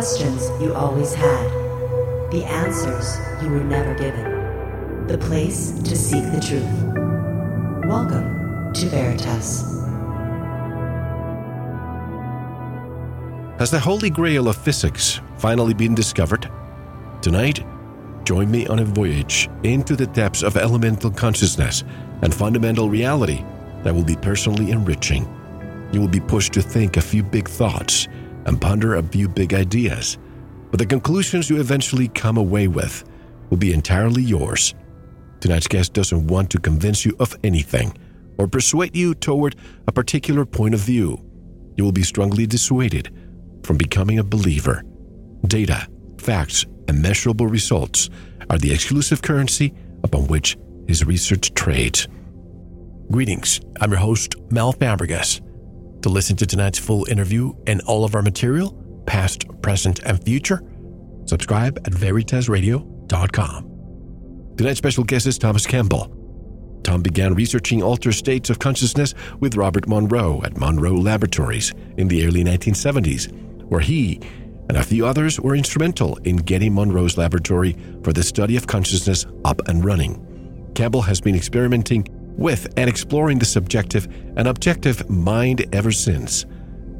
questions you always had, the answers you were never given, the place to seek the truth. Welcome to Veritas. Has the holy grail of physics finally been discovered? Tonight, join me on a voyage into the depths of elemental consciousness and fundamental reality that will be personally enriching. You will be pushed to think a few big thoughts and ponder a few big ideas, but the conclusions you eventually come away with will be entirely yours. Tonight's guest doesn't want to convince you of anything or persuade you toward a particular point of view. You will be strongly dissuaded from becoming a believer. Data, facts, and measurable results are the exclusive currency upon which his research trades. Greetings, I'm your host, Mel Fabregas. To listen to tonight's full interview and all of our material, past, present, and future, subscribe at veritasradio.com. Tonight's special guest is Thomas Campbell. Tom began researching altered states of consciousness with Robert Monroe at Monroe Laboratories in the early 1970s, where he and a few others were instrumental in getting Monroe's laboratory for the study of consciousness up and running. Campbell has been experimenting with and exploring the subjective and objective mind ever since.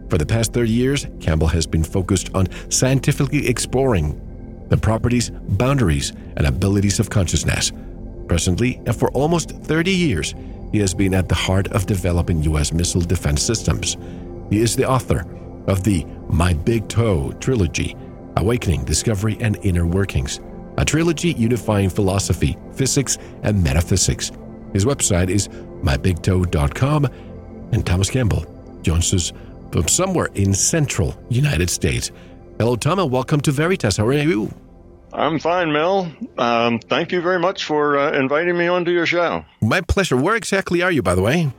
For the past 30 years, Campbell has been focused on scientifically exploring the properties, boundaries, and abilities of consciousness. Presently, and for almost 30 years, he has been at the heart of developing U.S. missile defense systems. He is the author of the My Big Toe trilogy Awakening, Discovery, and Inner Workings, a trilogy unifying philosophy, physics, and metaphysics. His website is mybigtoe.com, and Thomas Campbell joins us from somewhere in central United States. Hello, Tom, and welcome to Veritas. How are you? I'm fine, Mel. Um, thank you very much for uh, inviting me onto your show. My pleasure. Where exactly are you, by the way?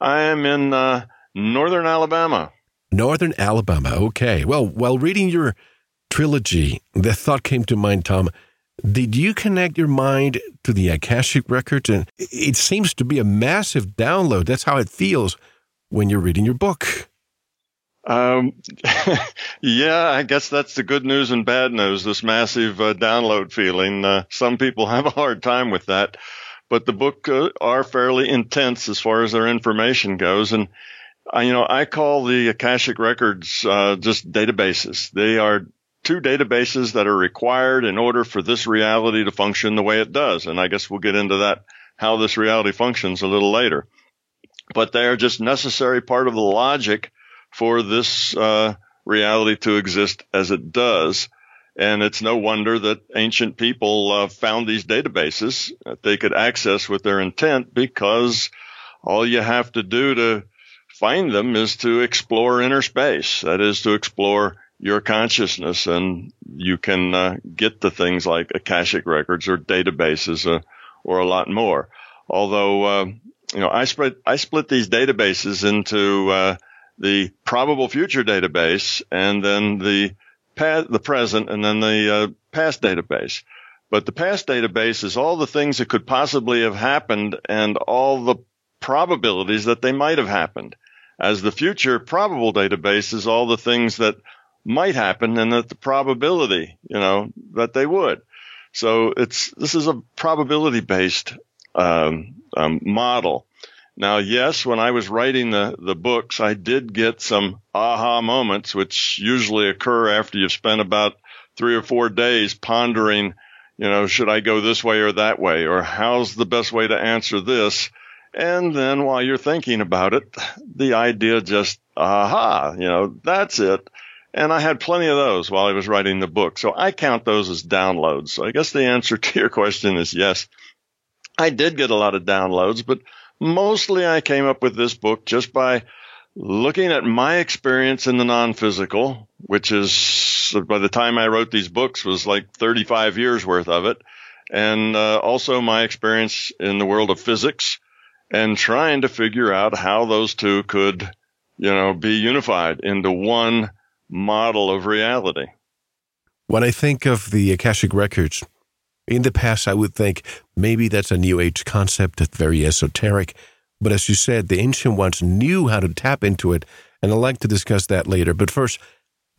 I am in uh, northern Alabama. Northern Alabama. Okay. Well, while reading your trilogy, the thought came to mind, Tom did you connect your mind to the Akashic records? And it seems to be a massive download. That's how it feels when you're reading your book. Um, yeah, I guess that's the good news and bad news. This massive uh, download feeling. Uh, some people have a hard time with that, but the book uh, are fairly intense as far as their information goes. And uh, you know, I call the Akashic records uh, just databases. They are two databases that are required in order for this reality to function the way it does. And I guess we'll get into that, how this reality functions a little later. But they are just necessary part of the logic for this uh, reality to exist as it does. And it's no wonder that ancient people uh, found these databases that they could access with their intent because all you have to do to find them is to explore inner space. That is to explore your consciousness and you can uh, get to things like Akashic records or databases uh, or a lot more. Although, uh, you know, I split, I split these databases into, uh, the probable future database and then the past, the present and then the uh, past database. But the past database is all the things that could possibly have happened and all the probabilities that they might have happened. As the future probable database is all the things that might happen and that the probability, you know, that they would. So it's, this is a probability based, um, um, model. Now, yes, when I was writing the, the books, I did get some aha moments, which usually occur after you've spent about three or four days pondering, you know, should I go this way or that way? Or how's the best way to answer this? And then while you're thinking about it, the idea just, aha, you know, that's it. And I had plenty of those while I was writing the book. So I count those as downloads. So I guess the answer to your question is yes. I did get a lot of downloads, but mostly I came up with this book just by looking at my experience in the non-physical, which is by the time I wrote these books was like 35 years worth of it. And uh, also my experience in the world of physics and trying to figure out how those two could, you know, be unified into one model of reality. When I think of the Akashic Records, in the past, I would think maybe that's a New Age concept that's very esoteric. But as you said, the ancient ones knew how to tap into it, and I'd like to discuss that later. But first,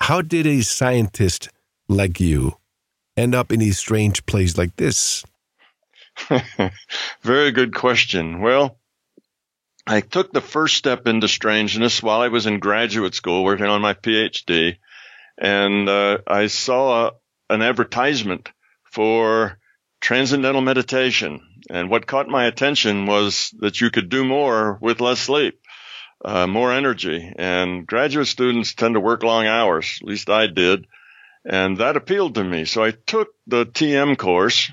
how did a scientist like you end up in a strange place like this? Very good question. Well, I took the first step into strangeness while I was in graduate school working on my PhD. And uh, I saw an advertisement for transcendental meditation. And what caught my attention was that you could do more with less sleep, uh, more energy. And graduate students tend to work long hours, at least I did. And that appealed to me. So I took the TM course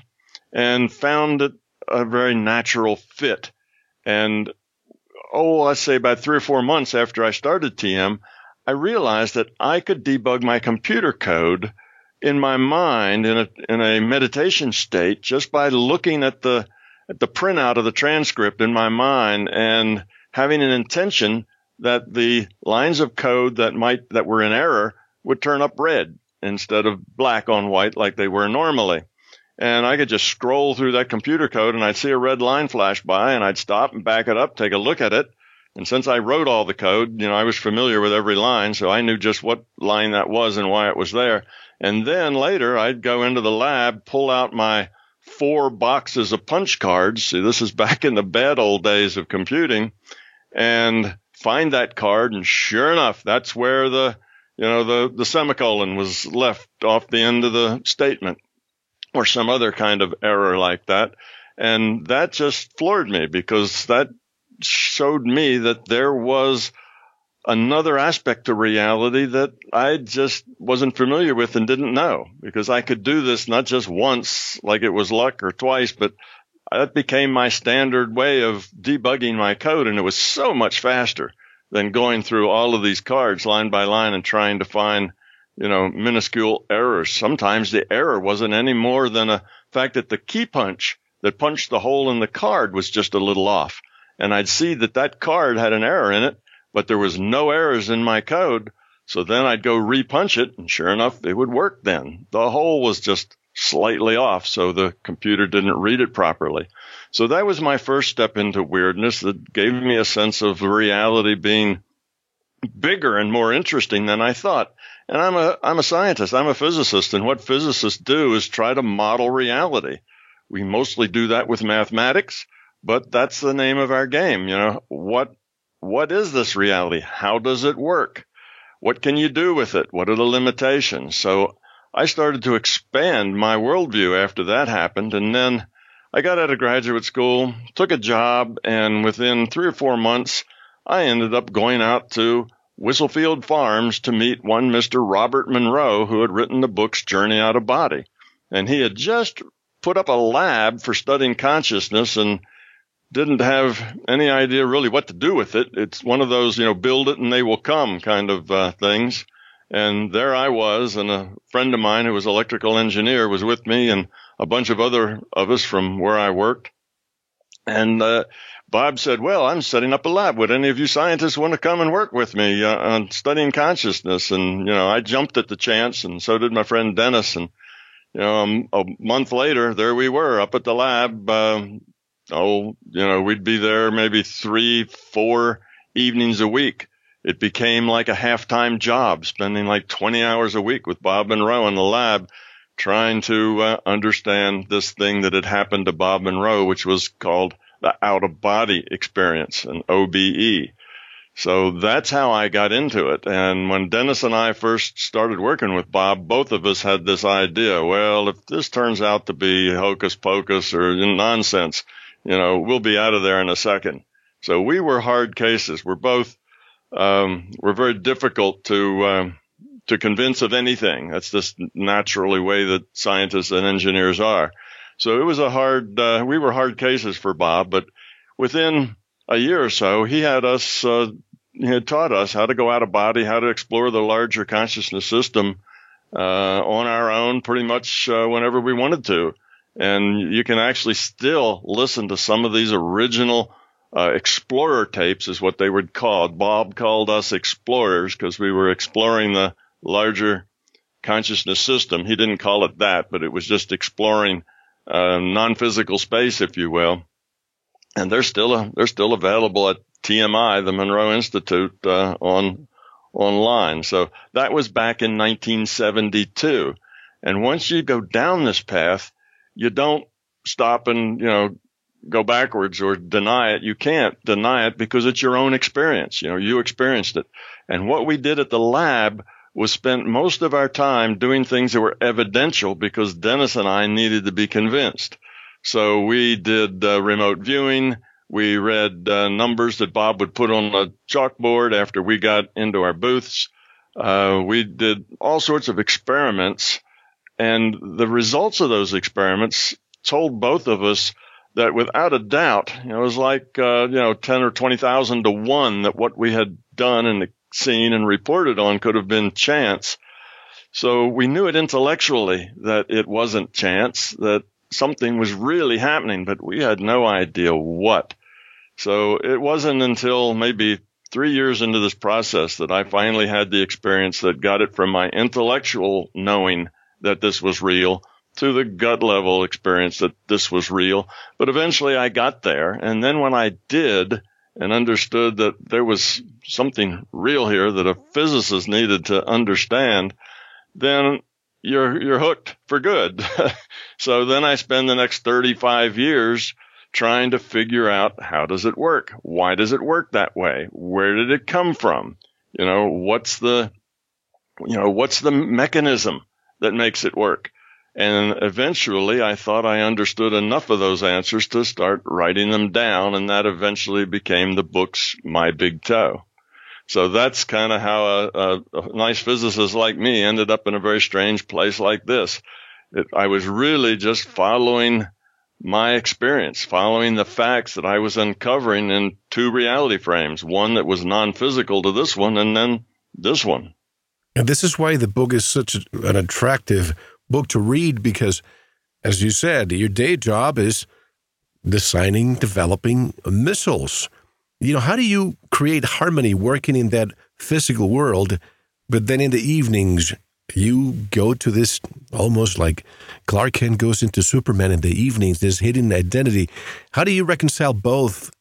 and found it a very natural fit. And oh, I say about three or four months after I started TM, I realized that I could debug my computer code in my mind in a in a meditation state just by looking at the at the printout of the transcript in my mind and having an intention that the lines of code that might that were in error would turn up red instead of black on white like they were normally. And I could just scroll through that computer code and I'd see a red line flash by and I'd stop and back it up, take a look at it. And since I wrote all the code, you know, I was familiar with every line, so I knew just what line that was and why it was there. And then later I'd go into the lab, pull out my four boxes of punch cards. See, this is back in the bad old days of computing and find that card. And sure enough, that's where the, you know, the, the semicolon was left off the end of the statement or some other kind of error like that. And that just floored me because that showed me that there was another aspect to reality that I just wasn't familiar with and didn't know because I could do this not just once, like it was luck or twice, but that became my standard way of debugging my code. And it was so much faster than going through all of these cards line by line and trying to find you know, minuscule errors. Sometimes the error wasn't any more than a fact that the key punch that punched the hole in the card was just a little off. And I'd see that that card had an error in it, but there was no errors in my code. So then I'd go repunch it and sure enough, it would work then. The hole was just slightly off. So the computer didn't read it properly. So that was my first step into weirdness that gave me a sense of reality being bigger and more interesting than I thought. And I'm a I'm a scientist. I'm a physicist, and what physicists do is try to model reality. We mostly do that with mathematics, but that's the name of our game. You know what what is this reality? How does it work? What can you do with it? What are the limitations? So I started to expand my worldview after that happened, and then I got out of graduate school, took a job, and within three or four months, I ended up going out to Whistlefield Farms to meet one Mr. Robert Monroe, who had written the books Journey Out of Body. And he had just put up a lab for studying consciousness and didn't have any idea really what to do with it. It's one of those, you know, build it and they will come kind of uh, things. And there I was, and a friend of mine who was electrical engineer was with me, and a bunch of other of us from where I worked. And uh, Bob said, Well, I'm setting up a lab. Would any of you scientists want to come and work with me uh, on studying consciousness? And, you know, I jumped at the chance, and so did my friend Dennis. And, you know, um, a month later, there we were up at the lab. Uh, oh, you know, we'd be there maybe three, four evenings a week. It became like a half time job, spending like 20 hours a week with Bob Monroe in the lab trying to uh, understand this thing that had happened to Bob Monroe, which was called the out of body experience, an OBE. So that's how I got into it. And when Dennis and I first started working with Bob, both of us had this idea. Well, if this turns out to be hocus pocus or nonsense, you know, we'll be out of there in a second. So we were hard cases. We're both, um, we're very difficult to, um, to convince of anything. That's just naturally way that scientists and engineers are. So it was a hard, uh, we were hard cases for Bob, but within a year or so, he had us, uh, he had taught us how to go out of body, how to explore the larger consciousness system, uh, on our own pretty much, uh, whenever we wanted to. And you can actually still listen to some of these original, uh, explorer tapes is what they were called. Bob called us explorers because we were exploring the larger consciousness system. He didn't call it that, but it was just exploring uh, non-physical space, if you will. And they're still they're still available at TMI, the Monroe Institute, uh, on online. So that was back in 1972. And once you go down this path, you don't stop and, you know, go backwards or deny it. You can't deny it because it's your own experience. You know, you experienced it. And what we did at the lab was spent most of our time doing things that were evidential because Dennis and I needed to be convinced. So we did uh, remote viewing. We read uh, numbers that Bob would put on a chalkboard after we got into our booths. Uh, we did all sorts of experiments and the results of those experiments told both of us that without a doubt, you know, it was like, uh, you know, 10 or 20,000 to one that what we had done and seen and reported on could have been chance. So we knew it intellectually that it wasn't chance, that something was really happening, but we had no idea what. So it wasn't until maybe three years into this process that I finally had the experience that got it from my intellectual knowing that this was real to the gut level experience that this was real. But eventually I got there. And then when I did and understood that there was something real here that a physicist needed to understand, then you're, you're hooked for good. so then I spend the next 35 years trying to figure out how does it work? Why does it work that way? Where did it come from? You know, what's the, you know, what's the mechanism that makes it work? And eventually I thought I understood enough of those answers to start writing them down. And that eventually became the book's My Big Toe. So that's kind of how a, a, a, nice physicist like me ended up in a very strange place like this. It, I was really just following my experience, following the facts that I was uncovering in two reality frames, one that was non-physical to this one and then this one. And this is why the book is such an attractive book to read because, as you said, your day job is designing, developing missiles. You know, how do you create harmony working in that physical world, but then in the evenings you go to this almost like Clark Kent goes into Superman in the evenings, this hidden identity. How do you reconcile both?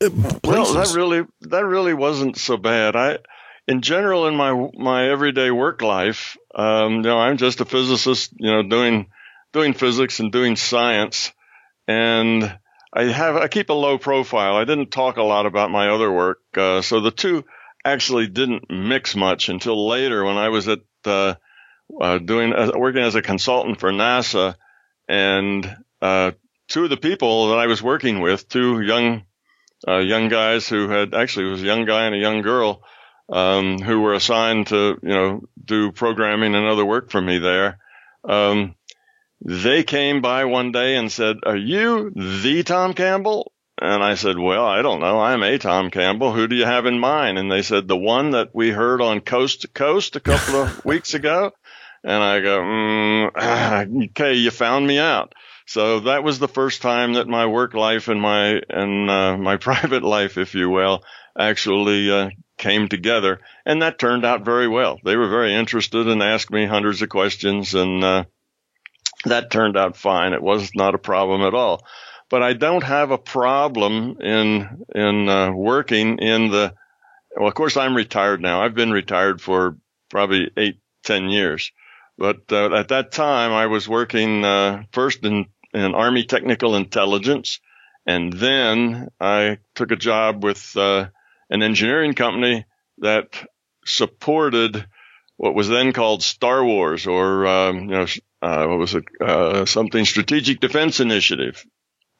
Places? Well, that really that really wasn't so bad. I in general in my my everyday work life, um, you know, I'm just a physicist, you know, doing doing physics and doing science, and I have I keep a low profile. I didn't talk a lot about my other work, uh, so the two actually didn't mix much until later when I was at uh, uh, doing uh, working as a consultant for NASA, and uh, two of the people that I was working with, two young uh, young guys who had actually was a young guy and a young girl um, who were assigned to, you know, do programming and other work for me there. Um, they came by one day and said, are you the Tom Campbell? And I said, well, I don't know. I'm a Tom Campbell. Who do you have in mind? And they said, the one that we heard on Coast to Coast a couple of weeks ago. And I go, mm, okay, you found me out. So that was the first time that my work life and my, and, uh, my private life, if you will, actually, uh, came together, and that turned out very well. They were very interested and asked me hundreds of questions, and uh, that turned out fine. It was not a problem at all. But I don't have a problem in in uh, working in the. Well, of course, I'm retired now. I've been retired for probably eight, ten years. But uh, at that time, I was working uh, first in, in Army Technical Intelligence, and then I took a job with uh, an engineering company that supported what was then called Star Wars or, um, you know, uh, what was it? Uh, something strategic defense initiative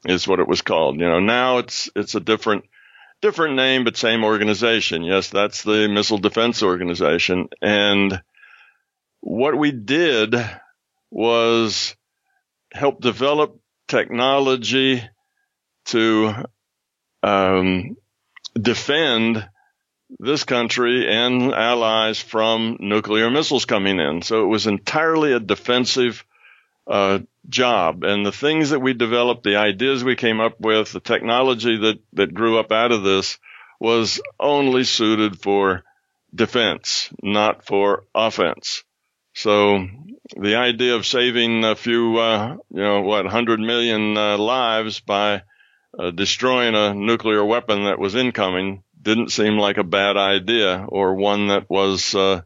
is what it was called. You know, now it's, it's a different, different name, but same organization. Yes, that's the missile defense organization. And what we did was help develop technology to, um, defend this country and allies from nuclear missiles coming in. So it was entirely a defensive uh, job. And the things that we developed, the ideas we came up with, the technology that, that grew up out of this was only suited for defense, not for offense. So the idea of saving a few, uh, you know, what, 100 million uh, lives by uh, destroying a nuclear weapon that was incoming didn't seem like a bad idea or one that was, uh,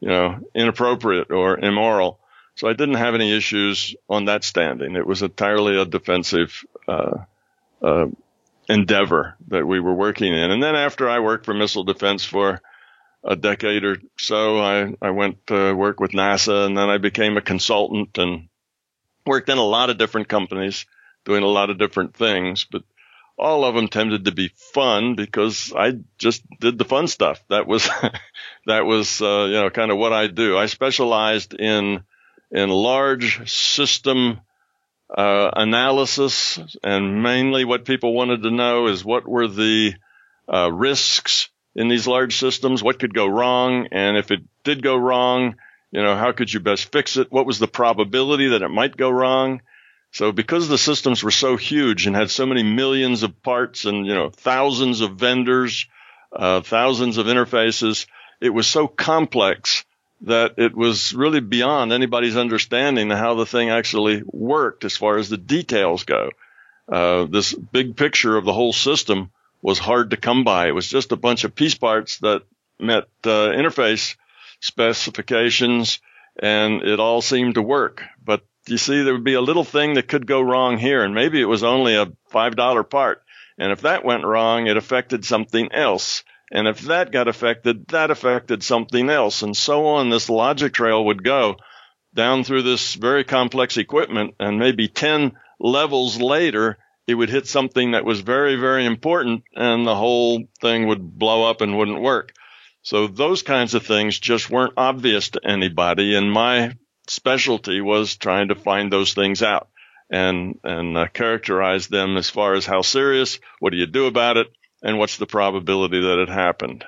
you know, inappropriate or immoral. So I didn't have any issues on that standing. It was entirely a defensive uh, uh, endeavor that we were working in. And then after I worked for missile defense for a decade or so, I, I went to work with NASA and then I became a consultant and worked in a lot of different companies doing a lot of different things, but all of them tended to be fun because I just did the fun stuff. That was, that was, uh, you know, kind of what I do. I specialized in in large system uh, analysis, and mainly what people wanted to know is what were the uh, risks in these large systems, what could go wrong, and if it did go wrong, you know, how could you best fix it? What was the probability that it might go wrong? So because the systems were so huge and had so many millions of parts and, you know, thousands of vendors, uh, thousands of interfaces, it was so complex that it was really beyond anybody's understanding how the thing actually worked as far as the details go. Uh, this big picture of the whole system was hard to come by. It was just a bunch of piece parts that met uh, interface specifications and it all seemed to work. But you see, there would be a little thing that could go wrong here and maybe it was only a $5 part. And if that went wrong, it affected something else. And if that got affected, that affected something else. And so on. This logic trail would go down through this very complex equipment. And maybe 10 levels later, it would hit something that was very, very important and the whole thing would blow up and wouldn't work. So those kinds of things just weren't obvious to anybody. And my specialty was trying to find those things out and, and uh, characterize them as far as how serious, what do you do about it? and what's the probability that it happened.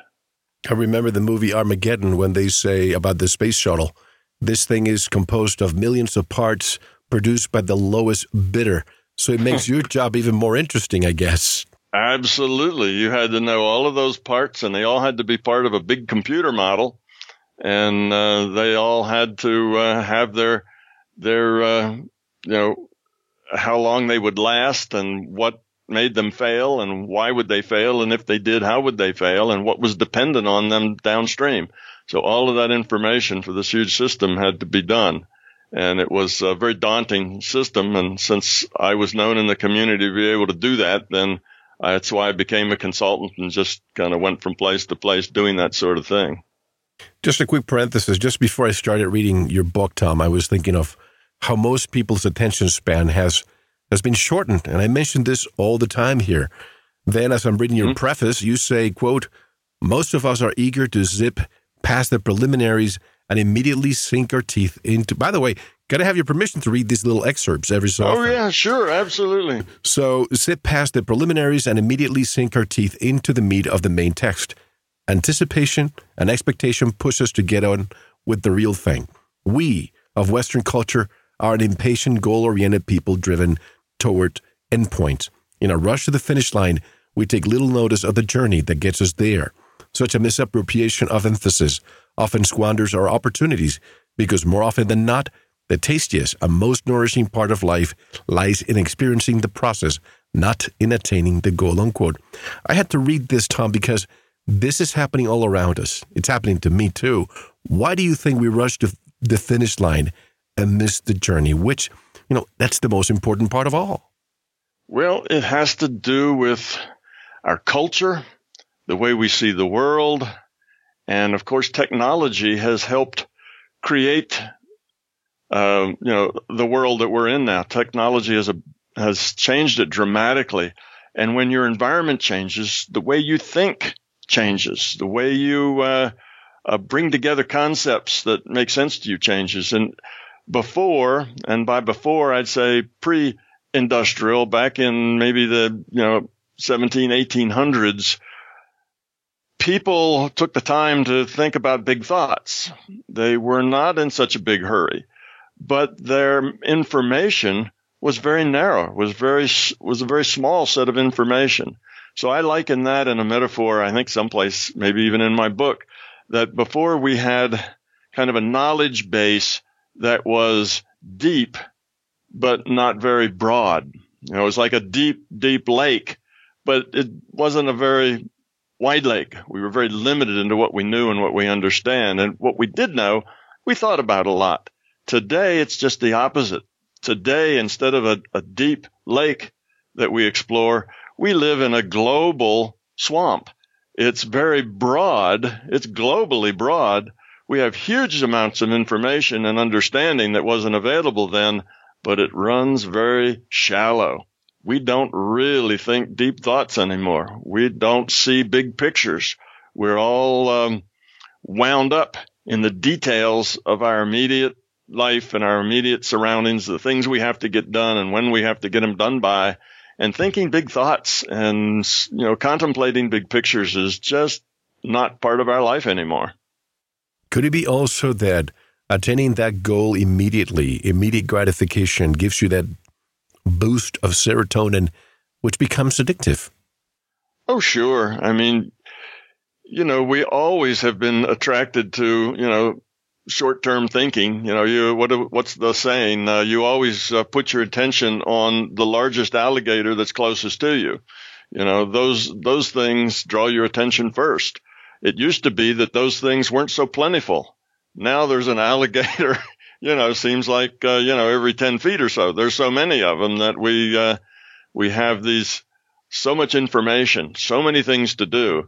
I remember the movie Armageddon when they say about the space shuttle, this thing is composed of millions of parts produced by the lowest bidder. So it makes your job even more interesting, I guess. Absolutely. You had to know all of those parts, and they all had to be part of a big computer model, and uh, they all had to uh, have their their uh, you know how long they would last and what made them fail and why would they fail? And if they did, how would they fail and what was dependent on them downstream? So all of that information for this huge system had to be done. And it was a very daunting system. And since I was known in the community to be able to do that, then that's why I became a consultant and just kind of went from place to place doing that sort of thing. Just a quick parenthesis. Just before I started reading your book, Tom, I was thinking of how most people's attention span has has been shortened. And I mention this all the time here. Then, as I'm reading your mm-hmm. preface, you say, quote, most of us are eager to zip past the preliminaries and immediately sink our teeth into. By the way, got to have your permission to read these little excerpts every so often. Oh, yeah, sure, absolutely. So, zip past the preliminaries and immediately sink our teeth into the meat of the main text. Anticipation and expectation push us to get on with the real thing. We of Western culture are an impatient, goal oriented people driven toward endpoints. In a rush to the finish line, we take little notice of the journey that gets us there. Such a misappropriation of emphasis often squanders our opportunities because more often than not, the tastiest and most nourishing part of life lies in experiencing the process, not in attaining the goal. Unquote. I had to read this, Tom, because this is happening all around us. It's happening to me too. Why do you think we rush to the finish line and miss the journey? Which you know, that's the most important part of all. Well, it has to do with our culture, the way we see the world. And of course, technology has helped create, uh, you know, the world that we're in now. Technology has, a, has changed it dramatically. And when your environment changes, the way you think changes, the way you, uh, uh, bring together concepts that make sense to you changes. And before, and by before, I'd say pre industrial, back in maybe the, you know, 17, 1800s, people took the time to think about big thoughts. They were not in such a big hurry, but their information was very narrow, was very, was a very small set of information. So I liken that in a metaphor, I think someplace, maybe even in my book, that before we had kind of a knowledge base that was deep, but not very broad. You know, it was like a deep, deep lake, but it wasn't a very wide lake. We were very limited into what we knew and what we understand. And what we did know, we thought about a lot. Today, it's just the opposite. Today, instead of a, a deep lake that we explore, we live in a global swamp. It's very broad. It's globally broad. We have huge amounts of information and understanding that wasn't available then, but it runs very shallow. We don't really think deep thoughts anymore. We don't see big pictures. We're all um, wound up in the details of our immediate life and our immediate surroundings, the things we have to get done and when we have to get them done by and thinking big thoughts and, you know, contemplating big pictures is just not part of our life anymore. Could it be also that attaining that goal immediately, immediate gratification gives you that boost of serotonin, which becomes addictive? Oh, sure. I mean, you know, we always have been attracted to, you know, short-term thinking. You know, you what what's the saying? Uh, you always uh, put your attention on the largest alligator that's closest to you. You know, those those things draw your attention first. It used to be that those things weren't so plentiful. Now there's an alligator. you know, seems like uh, you know every ten feet or so. There's so many of them that we uh, we have these so much information, so many things to do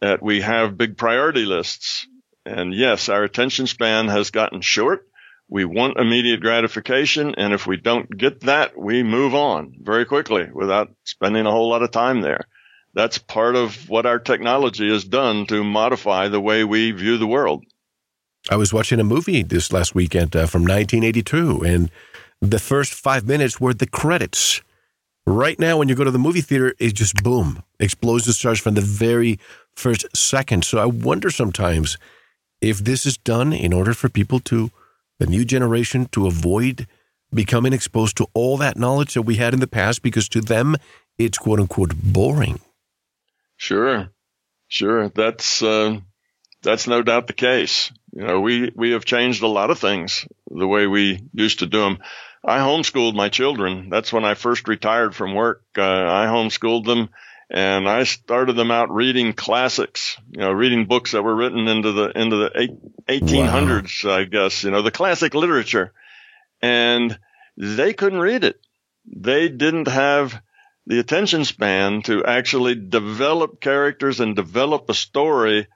that we have big priority lists and yes, our attention span has gotten short. We want immediate gratification. And if we don't get that, we move on very quickly without spending a whole lot of time there. That's part of what our technology has done to modify the way we view the world. I was watching a movie this last weekend uh, from 1982, and the first five minutes were the credits. Right now, when you go to the movie theater, it just boom, explodes the stars from the very first second. So I wonder sometimes if this is done in order for people to, the new generation, to avoid becoming exposed to all that knowledge that we had in the past because to them it's quote unquote boring. Sure, sure. That's uh, that's no doubt the case. You know, we we have changed a lot of things the way we used to do them. I homeschooled my children. That's when I first retired from work. Uh, I homeschooled them and I started them out reading classics, you know, reading books that were written into the into the 1800s, wow. I guess, you know, the classic literature, and they couldn't read it. They didn't have the attention span to actually develop characters and develop a story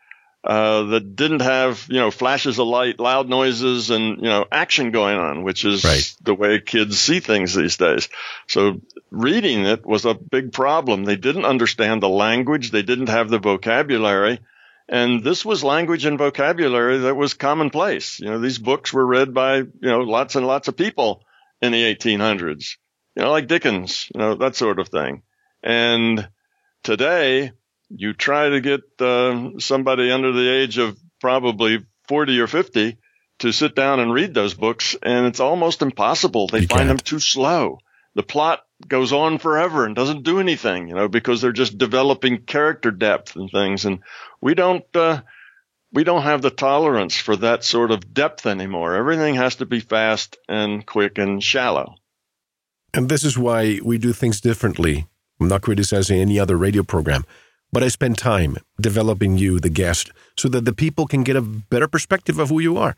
uh, that didn't have, you know, flashes of light, loud noises, and, you know, action going on, which is right. the way kids see things these days. So reading it was a big problem. They didn't understand the language. They didn't have the vocabulary. And this was language and vocabulary that was commonplace. You know, these books were read by, you know, lots and lots of people in the 1800s, you know, like Dickens, you know, that sort of thing. And today, you try to get uh, somebody under the age of probably 40 or 50 to sit down and read those books, and it's almost impossible. They you find can't. them too slow. The plot goes on forever and doesn't do anything, you know, because they're just developing character depth and things. And we don't, uh, we don't have the tolerance for that sort of depth anymore. Everything has to be fast and quick and shallow. And this is why we do things differently. I'm not criticizing any other radio program. But I spend time developing you, the guest, so that the people can get a better perspective of who you are.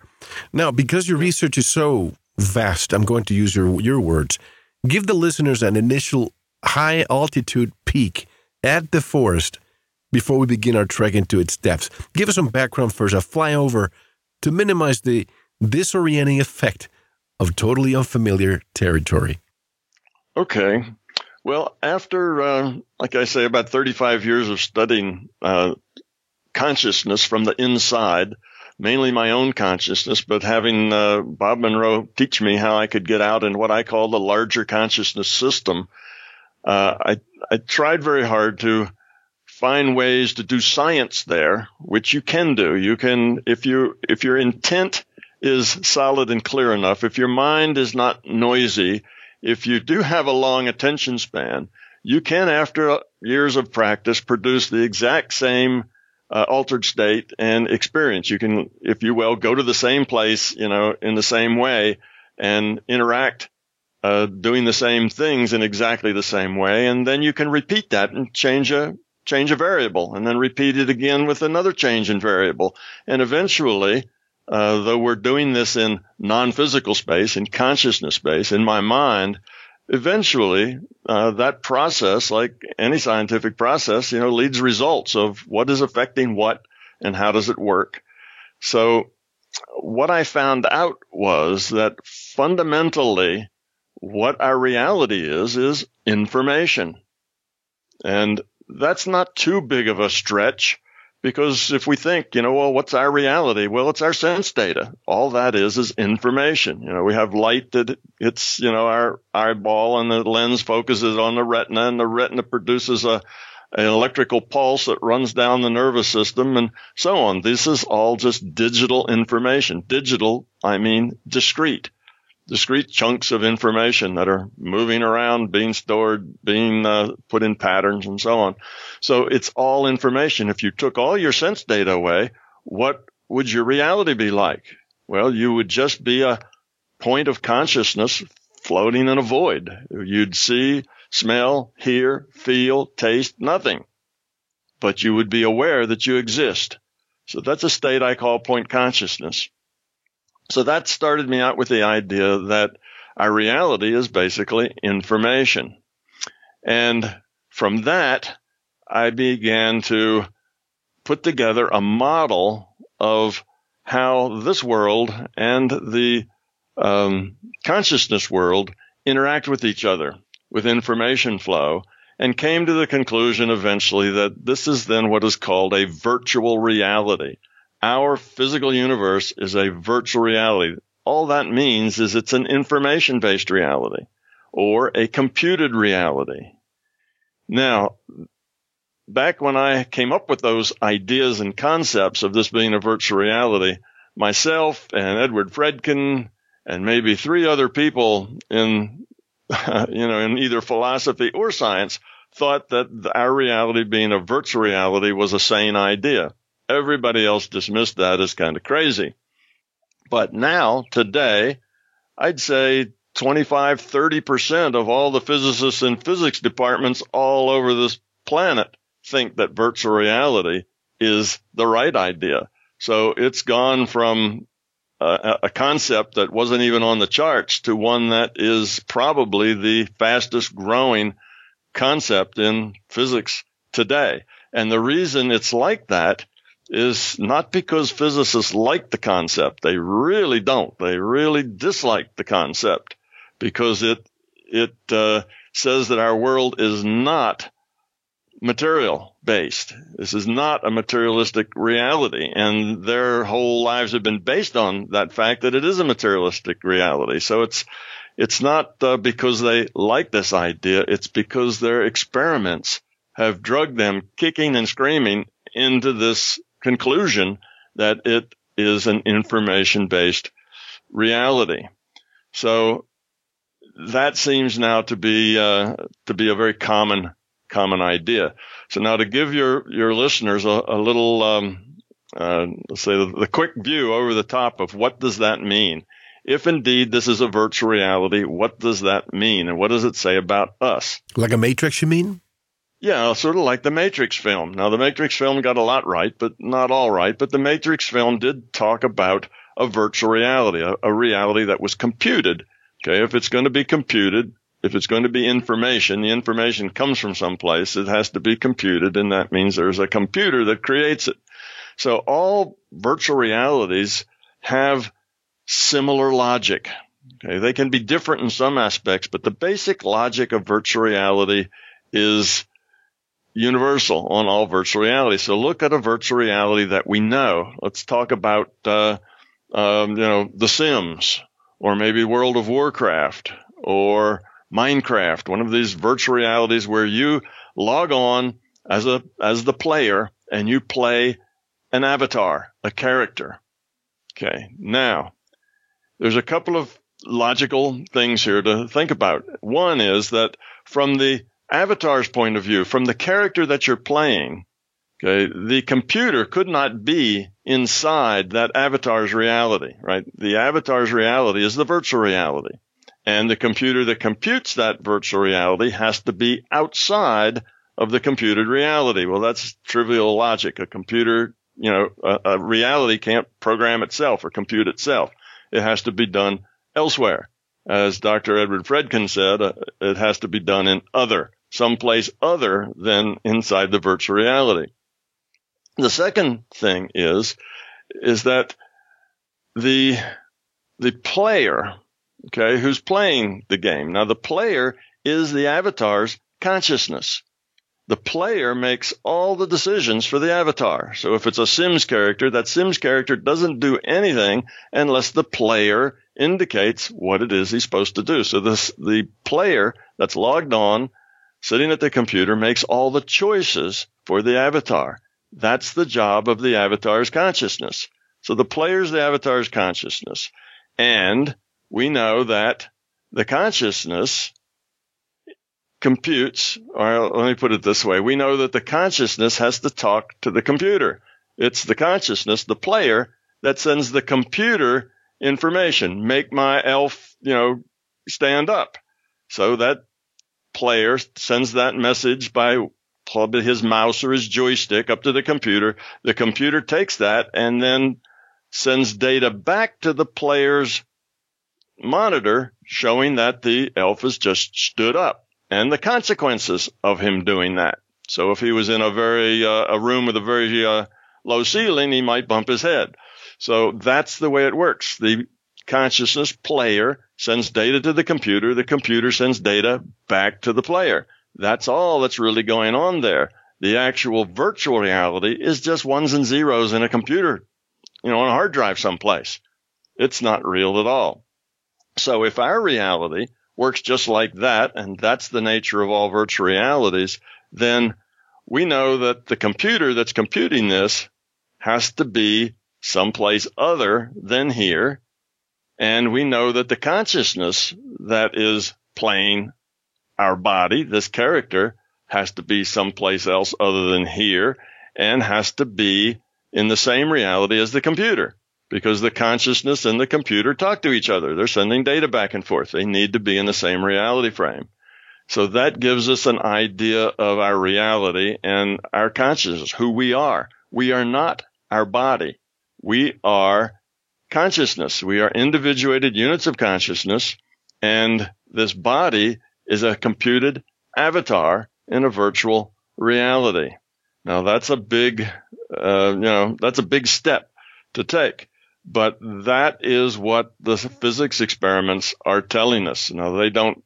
Now, because your research is so vast, I'm going to use your, your words. Give the listeners an initial high altitude peek at the forest before we begin our trek into its depths. Give us some background first, a flyover to minimize the disorienting effect of totally unfamiliar territory. Okay. Well, after, uh, like I say, about 35 years of studying uh, consciousness from the inside, mainly my own consciousness, but having uh, Bob Monroe teach me how I could get out in what I call the larger consciousness system, uh, I, I tried very hard to find ways to do science there, which you can do. You can, if you, if your intent is solid and clear enough, if your mind is not noisy, if you do have a long attention span, you can, after years of practice, produce the exact same uh, altered state and experience. You can, if you will, go to the same place, you know, in the same way and interact, uh, doing the same things in exactly the same way. And then you can repeat that and change a, change a variable and then repeat it again with another change in variable. And eventually, uh, though we're doing this in non-physical space, in consciousness space, in my mind, eventually uh, that process, like any scientific process, you know, leads results of what is affecting what and how does it work. So what I found out was that fundamentally what our reality is, is information. And that's not too big of a stretch because if we think, you know, well, what's our reality? Well, it's our sense data. All that is is information. You know, we have light that it's, you know, our eyeball and the lens focuses on the retina and the retina produces a, an electrical pulse that runs down the nervous system and so on. This is all just digital information. Digital, I mean discrete discrete chunks of information that are moving around, being stored, being uh, put in patterns and so on. So it's all information. If you took all your sense data away, what would your reality be like? Well, you would just be a point of consciousness floating in a void. You'd see, smell, hear, feel, taste, nothing. But you would be aware that you exist. So that's a state I call point consciousness. So that started me out with the idea that our reality is basically information. And from that, I began to put together a model of how this world and the um, consciousness world interact with each other with information flow and came to the conclusion eventually that this is then what is called a virtual reality. Our physical universe is a virtual reality. All that means is it's an information based reality or a computed reality. Now, back when I came up with those ideas and concepts of this being a virtual reality, myself and Edward Fredkin and maybe three other people in, you know, in either philosophy or science thought that our reality being a virtual reality was a sane idea. Everybody else dismissed that as kind of crazy. But now, today, I'd say 25, 30% of all the physicists in physics departments all over this planet think that virtual reality is the right idea. So it's gone from a, a, concept that wasn't even on the charts to one that is probably the fastest growing concept in physics today. And the reason it's like that is not because physicists like the concept. They really don't. They really dislike the concept because it it uh, says that our world is not material based. This is not a materialistic reality, and their whole lives have been based on that fact that it is a materialistic reality. So it's it's not uh, because they like this idea. It's because their experiments have drugged them kicking and screaming into this conclusion that it is an information based reality. So that seems now to be uh, to be a very common common idea. So now to give your your listeners a, a little um, uh, let's say the, the quick view over the top of what does that mean. If indeed this is a virtual reality, what does that mean, and what does it say about us? Like a matrix, you mean? Yeah, sort of like the Matrix film. Now, the Matrix film got a lot right, but not all right. But the Matrix film did talk about a virtual reality, a, a reality that was computed. Okay, if it's going to be computed, if it's going to be information, the information comes from someplace. It has to be computed, and that means there's a computer that creates it. So all virtual realities have similar logic. Okay, they can be different in some aspects, but the basic logic of virtual reality is universal on all virtual reality. So look at a virtual reality that we know. Let's talk about, uh, um, you know, The Sims or maybe World of Warcraft or Minecraft, one of these virtual realities where you log on as a, as the player and you play an avatar, a character. Okay. Now there's a couple of logical things here to think about. One is that from the avatar's point of view, from the character that you're playing, okay, the computer could not be inside that avatar's reality, right? The avatar's reality is the virtual reality. And the computer that computes that virtual reality has to be outside of the computed reality. Well, that's trivial logic. A computer, you know, a, a reality can't program itself or compute itself. It has to be done elsewhere. As Dr. Edward Fredkin said, uh, it has to be done in other, someplace other than inside the virtual reality. The second thing is, is that the, the player, okay, who's playing the game. Now the player is the avatar's consciousness. The player makes all the decisions for the avatar. So if it's a Sims character, that Sims character doesn't do anything unless the player indicates what it is he's supposed to do. So this, the player that's logged on, sitting at the computer, makes all the choices for the avatar. That's the job of the avatar's consciousness. So the player's the avatar's consciousness. And we know that the consciousness computes, or let me put it this way. We know that the consciousness has to talk to the computer. It's the consciousness, the player, that sends the computer information. Make my elf, you know, stand up. So that player sends that message by probably his mouse or his joystick up to the computer. The computer takes that and then sends data back to the player's monitor showing that the elf has just stood up and the consequences of him doing that. So if he was in a very, uh, a room with a very uh, low ceiling, he might bump his head. So that's the way it works. The consciousness player sends data to the computer. The computer sends data back to the player. That's all that's really going on there. The actual virtual reality is just ones and zeros in a computer you know, on a hard drive someplace. It's not real at all. So if our reality works just like that, and that's the nature of all virtual realities, then we know that the computer that's computing this has to be someplace other than here. And we know that the consciousness that is playing our body, this character, has to be someplace else other than here and has to be in the same reality as the computer because the consciousness and the computer talk to each other. They're sending data back and forth. They need to be in the same reality frame. So that gives us an idea of our reality and our consciousness, who we are. We are not our body. We are consciousness. We are individuated units of consciousness. And this body is a computed avatar in a virtual reality. Now that's a big uh, you know, that's a big step to take. But that is what the physics experiments are telling us. Now they don't,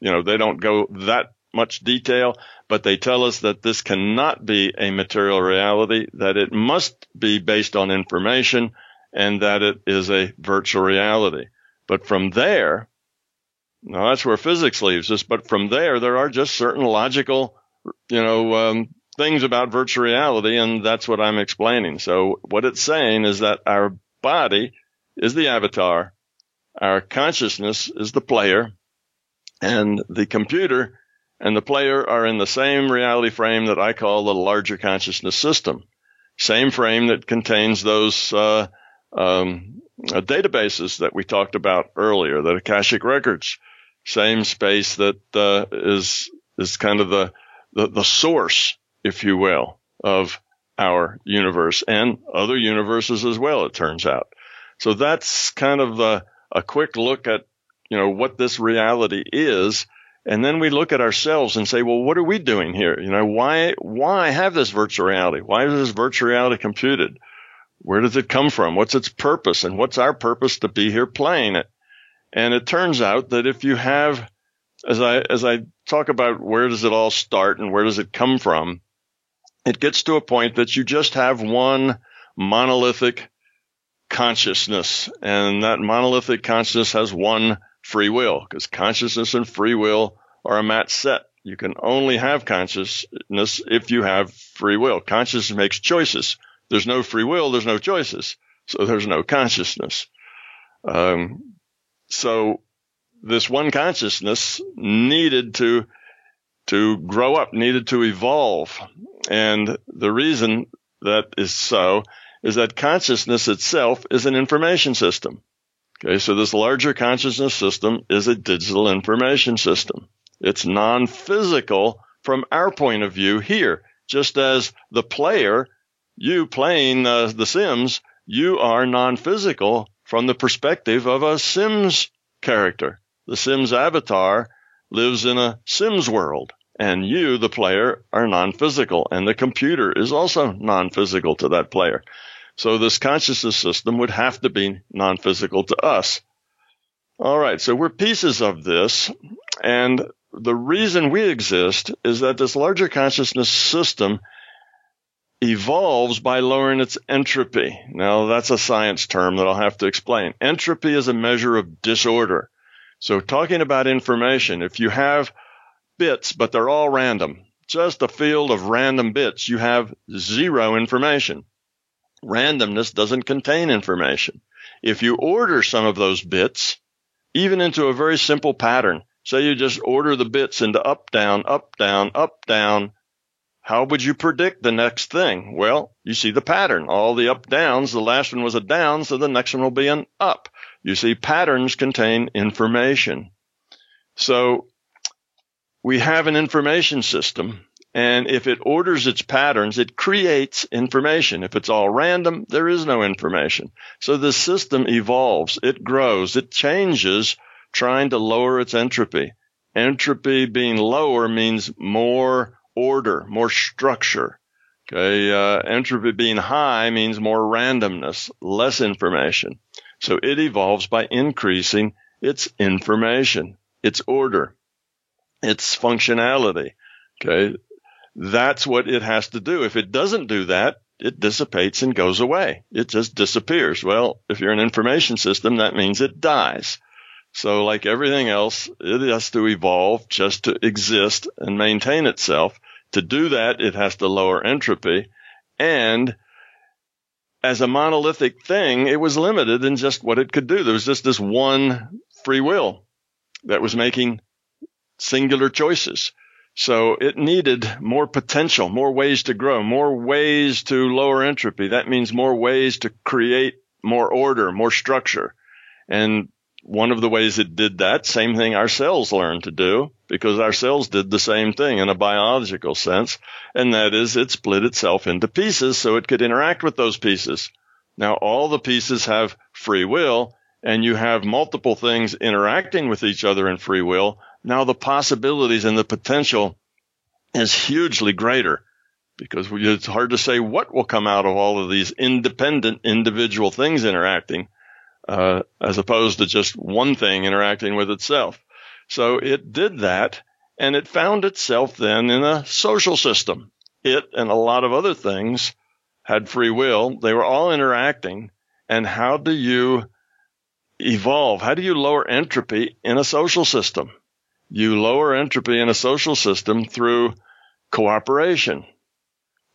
you know, they don't go that much detail, but they tell us that this cannot be a material reality, that it must be based on information and that it is a virtual reality. But from there, now that's where physics leaves us. But from there, there are just certain logical, you know, um, things about virtual reality, and that's what I'm explaining. So what it's saying is that our body is the avatar, our consciousness is the player, and the computer and the player are in the same reality frame that I call the larger consciousness system. Same frame that contains those uh, um, uh, databases that we talked about earlier, the Akashic records. Same space that uh, is is kind of the, the the source if you will, of our universe and other universes as well, it turns out. So that's kind of a, a quick look at, you know, what this reality is. And then we look at ourselves and say, well, what are we doing here? You know, why, why have this virtual reality? Why is this virtual reality computed? Where does it come from? What's its purpose? And what's our purpose to be here playing it? And it turns out that if you have, as I, as I talk about where does it all start and where does it come from, it gets to a point that you just have one monolithic consciousness and that monolithic consciousness has one free will because consciousness and free will are a match set. You can only have consciousness if you have free will. Consciousness makes choices. There's no free will. There's no choices. So there's no consciousness. Um, so this one consciousness needed to to grow up, needed to evolve. And the reason that is so is that consciousness itself is an information system. Okay, so this larger consciousness system is a digital information system. It's non-physical from our point of view here, just as the player, you playing uh, The Sims, you are non physical from the perspective of a Sims character. The Sims avatar lives in a Sims world, and you, the player, are non physical, and the computer is also non physical to that player. So this consciousness system would have to be non physical to us. All right, so we're pieces of this, and the reason we exist is that this larger consciousness system evolves by lowering its entropy. Now, that's a science term that I'll have to explain. Entropy is a measure of disorder. So, talking about information, if you have bits, but they're all random, just a field of random bits, you have zero information. Randomness doesn't contain information. If you order some of those bits, even into a very simple pattern, say you just order the bits into up, down, up, down, up, down, how would you predict the next thing? Well, you see the pattern. All the up downs, the last one was a down, so the next one will be an up. You see patterns contain information. So we have an information system and if it orders its patterns, it creates information. If it's all random, there is no information. So the system evolves, it grows, it changes, trying to lower its entropy. Entropy being lower means more order, more structure. Okay, uh, entropy being high means more randomness, less information. So it evolves by increasing its information, its order, its functionality. Okay, that's what it has to do. If it doesn't do that, it dissipates and goes away. It just disappears. Well, if you're an information system, that means it dies. So like everything else, it has to evolve just to exist and maintain itself. To do that, it has to lower entropy. And as a monolithic thing, it was limited in just what it could do. There was just this one free will that was making singular choices. So it needed more potential, more ways to grow, more ways to lower entropy. That means more ways to create more order, more structure. And one of the ways it did that, same thing our cells learned to do, because our cells did the same thing in a biological sense, and that is it split itself into pieces so it could interact with those pieces. Now all the pieces have free will, and you have multiple things interacting with each other in free will, now the possibilities and the potential is hugely greater because it's hard to say what will come out of all of these independent individual things interacting, uh, as opposed to just one thing interacting with itself. So it did that and it found itself then in a social system. It and a lot of other things had free will. They were all interacting. And how do you evolve? How do you lower entropy in a social system? You lower entropy in a social system through cooperation,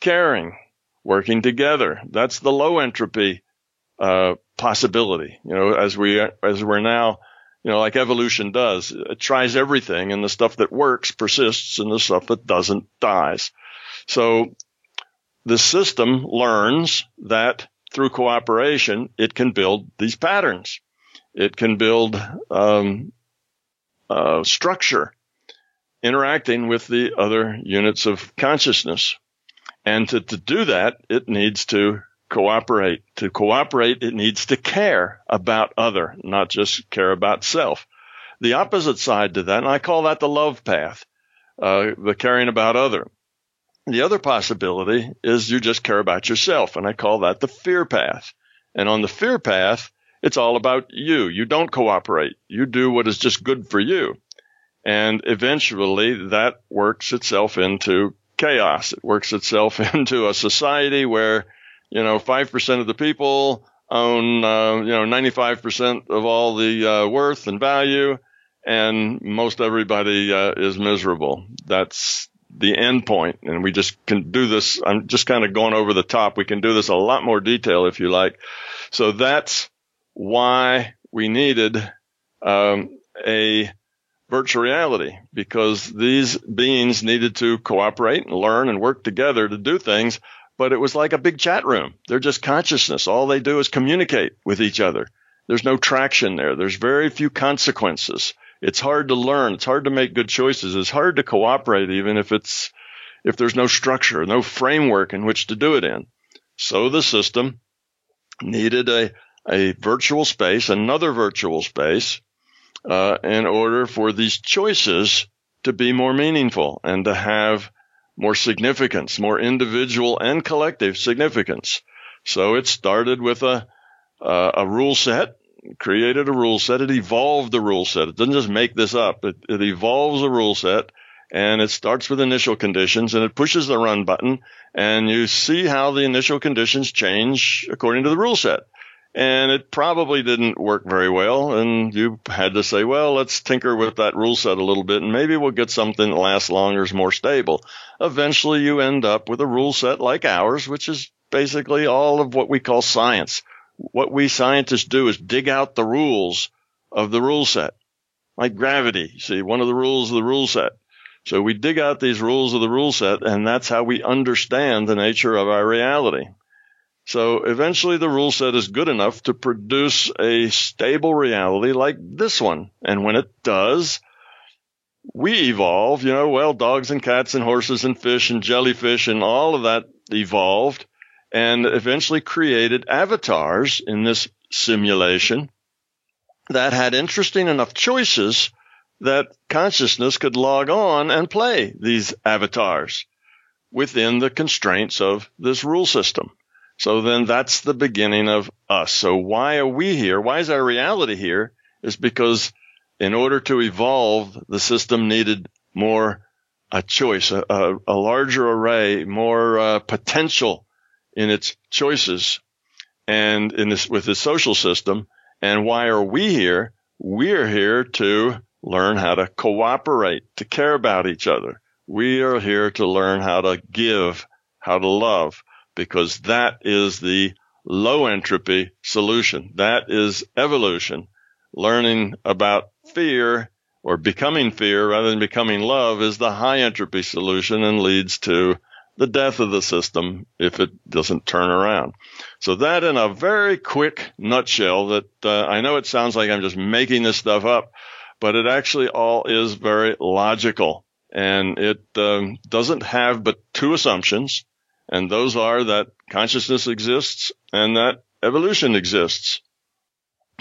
caring, working together. That's the low entropy uh, possibility. You know, as we as we're now, you know, like evolution does, it tries everything, and the stuff that works persists, and the stuff that doesn't dies. So the system learns that through cooperation, it can build these patterns. It can build um, uh, structure interacting with the other units of consciousness. And to, to do that, it needs to cooperate. To cooperate, it needs to care about other, not just care about self. The opposite side to that, and I call that the love path, uh, the caring about other. The other possibility is you just care about yourself, and I call that the fear path. And on the fear path, it's all about you. You don't cooperate. You do what is just good for you. And eventually that works itself into chaos. It works itself into a society where, you know, 5% of the people own, uh, you know, 95% of all the uh, worth and value, and most everybody uh, is miserable. That's the end point. And we just can do this. I'm just kind of going over the top. We can do this a lot more detail if you like. So that's why we needed um, a virtual reality because these beings needed to cooperate and learn and work together to do things. But it was like a big chat room. They're just consciousness. All they do is communicate with each other. There's no traction there. There's very few consequences. It's hard to learn. It's hard to make good choices. It's hard to cooperate even if it's, if there's no structure, no framework in which to do it in. So the system needed a, a virtual space, another virtual space, uh, in order for these choices to be more meaningful and to have more significance, more individual and collective significance. So it started with a, uh, a rule set, created a rule set. It evolved the rule set. It doesn't just make this up. It, it evolves a rule set and it starts with initial conditions and it pushes the run button and you see how the initial conditions change according to the rule set. And it probably didn't work very well. And you had to say, well, let's tinker with that rule set a little bit and maybe we'll get something that lasts longer, is more stable. Eventually you end up with a rule set like ours, which is basically all of what we call science. What we scientists do is dig out the rules of the rule set, like gravity. See, one of the rules of the rule set. So we dig out these rules of the rule set, and that's how we understand the nature of our reality. So eventually the rule set is good enough to produce a stable reality like this one. And when it does, we evolve, you know, well, dogs and cats and horses and fish and jellyfish and all of that evolved and eventually created avatars in this simulation that had interesting enough choices that consciousness could log on and play these avatars within the constraints of this rule system. So then that's the beginning of us. So why are we here? Why is our reality here? Is because in order to evolve, the system needed more a choice, a, a, larger array, more uh, potential in its choices and in this with the social system. And why are we here? We're here to learn how to cooperate, to care about each other. We are here to learn how to give, how to love because that is the low entropy solution. That is evolution. Learning about fear or becoming fear rather than becoming love is the high entropy solution and leads to the death of the system if it doesn't turn around. So that in a very quick nutshell that uh, I know it sounds like I'm just making this stuff up, but it actually all is very logical and it um, doesn't have but two assumptions. And those are that consciousness exists and that evolution exists.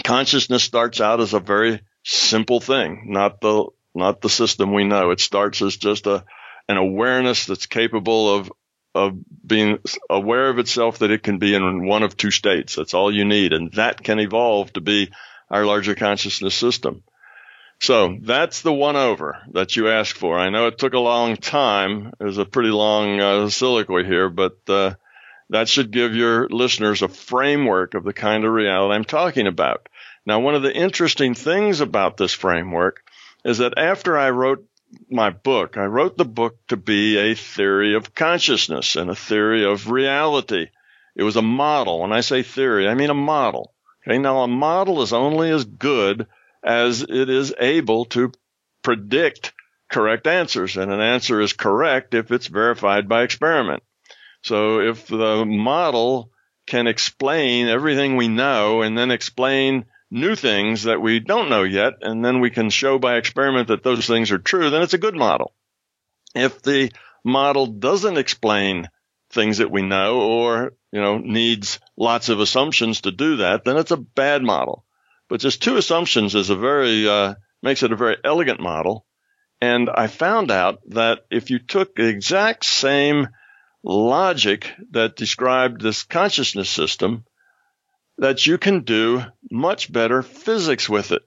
Consciousness starts out as a very simple thing, not the, not the system we know. It starts as just a, an awareness that's capable of, of being aware of itself that it can be in one of two states. That's all you need. And that can evolve to be our larger consciousness system. So that's the one over that you asked for. I know it took a long time. It was a pretty long uh, soliloquy here, but uh, that should give your listeners a framework of the kind of reality I'm talking about. Now, one of the interesting things about this framework is that after I wrote my book, I wrote the book to be a theory of consciousness and a theory of reality. It was a model. When I say theory, I mean a model. Okay. Now a model is only as good as it is able to predict correct answers. And an answer is correct if it's verified by experiment. So if the model can explain everything we know and then explain new things that we don't know yet, and then we can show by experiment that those things are true, then it's a good model. If the model doesn't explain things that we know or, you know, needs lots of assumptions to do that, then it's a bad model. But just two assumptions is a very, uh, makes it a very elegant model. And I found out that if you took the exact same logic that described this consciousness system, that you can do much better physics with it.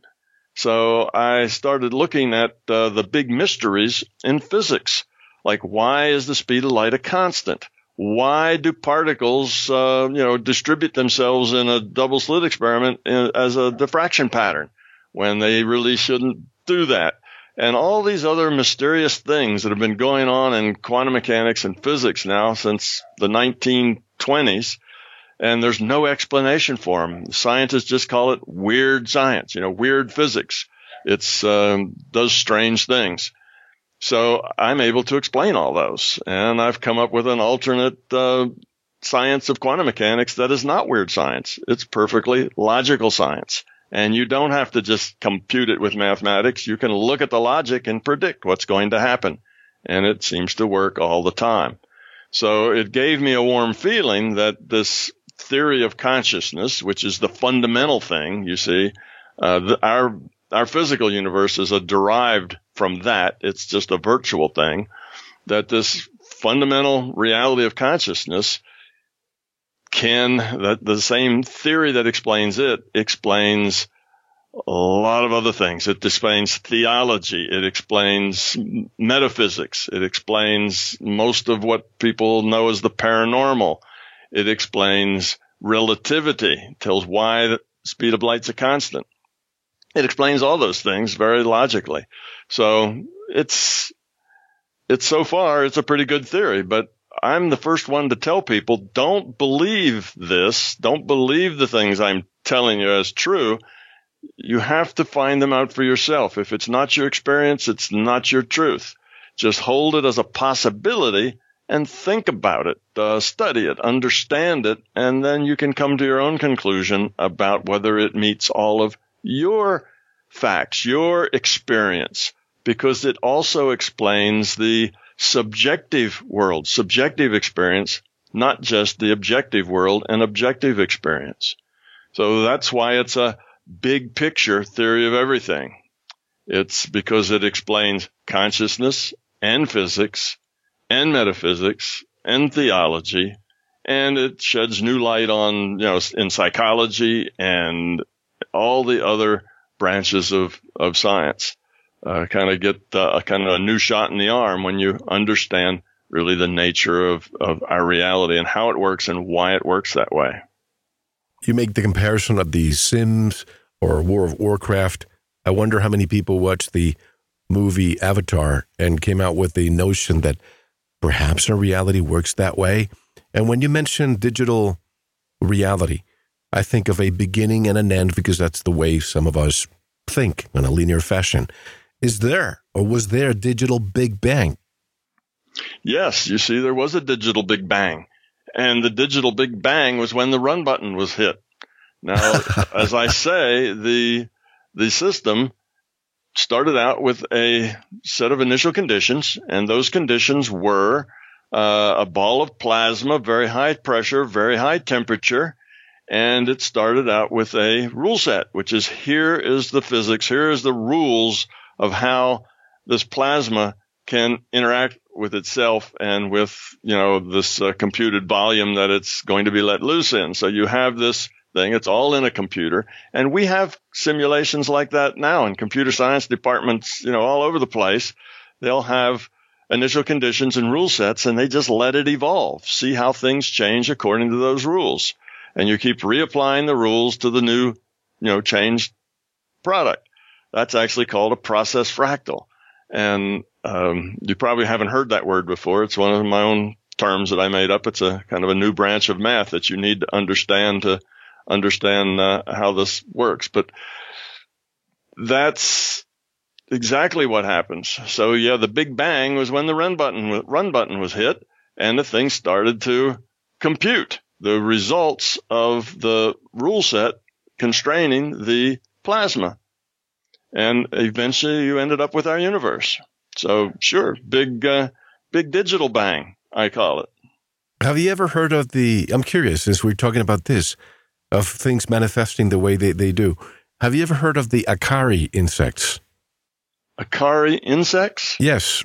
So I started looking at uh, the big mysteries in physics, like why is the speed of light a constant? Why do particles, uh, you know, distribute themselves in a double slit experiment in, as a diffraction pattern when they really shouldn't do that? And all these other mysterious things that have been going on in quantum mechanics and physics now since the 1920s. And there's no explanation for them. Scientists just call it weird science, you know, weird physics. It's, um, does strange things. So I'm able to explain all those. And I've come up with an alternate uh, science of quantum mechanics that is not weird science. It's perfectly logical science. And you don't have to just compute it with mathematics. You can look at the logic and predict what's going to happen. And it seems to work all the time. So it gave me a warm feeling that this theory of consciousness, which is the fundamental thing, you see, uh, the, our our physical universe is a derived from that. It's just a virtual thing. That this fundamental reality of consciousness can that the same theory that explains it explains a lot of other things. It explains theology. It explains metaphysics. It explains most of what people know as the paranormal. It explains relativity, tells why the speed of light's a constant. It explains all those things very logically. So it's, it's so far, it's a pretty good theory, but I'm the first one to tell people don't believe this. Don't believe the things I'm telling you as true. You have to find them out for yourself. If it's not your experience, it's not your truth. Just hold it as a possibility and think about it, uh, study it, understand it, and then you can come to your own conclusion about whether it meets all of your facts, your experience, because it also explains the subjective world, subjective experience, not just the objective world and objective experience. So that's why it's a big picture theory of everything. It's because it explains consciousness and physics and metaphysics and theology. And it sheds new light on, you know, in psychology and all the other branches of, of science. Uh, kind of get uh, kind of a new shot in the arm when you understand really the nature of, of our reality and how it works and why it works that way. You make the comparison of the Sims or World of Warcraft. I wonder how many people watched the movie Avatar and came out with the notion that perhaps our reality works that way. And when you mention digital reality, I think of a beginning and an end because that's the way some of us think in a linear fashion. Is there or was there a digital Big Bang? Yes, you see, there was a digital Big Bang. And the digital Big Bang was when the run button was hit. Now, as I say, the the system started out with a set of initial conditions, and those conditions were uh, a ball of plasma, very high pressure, very high temperature, and it started out with a rule set, which is here is the physics, here is the rules of how this plasma can interact with itself and with you know this uh, computed volume that it's going to be let loose in. So you have this thing. It's all in a computer. And we have simulations like that now in computer science departments, you know, all over the place. They'll have initial conditions and rule sets and they just let it evolve, see how things change according to those rules. And you keep reapplying the rules to the new, you know, changed product. That's actually called a process fractal. And um, you probably haven't heard that word before. It's one of my own terms that I made up. It's a kind of a new branch of math that you need to understand to understand uh, how this works. But that's exactly what happens. So yeah, the big bang was when the run button run button was hit, and the thing started to compute the results of the rule set constraining the plasma. And eventually you ended up with our universe. So sure, big, uh, big digital bang, I call it. Have you ever heard of the, I'm curious, since we're talking about this, of things manifesting the way they, they do. Have you ever heard of the Akari insects? Akari insects? Yes.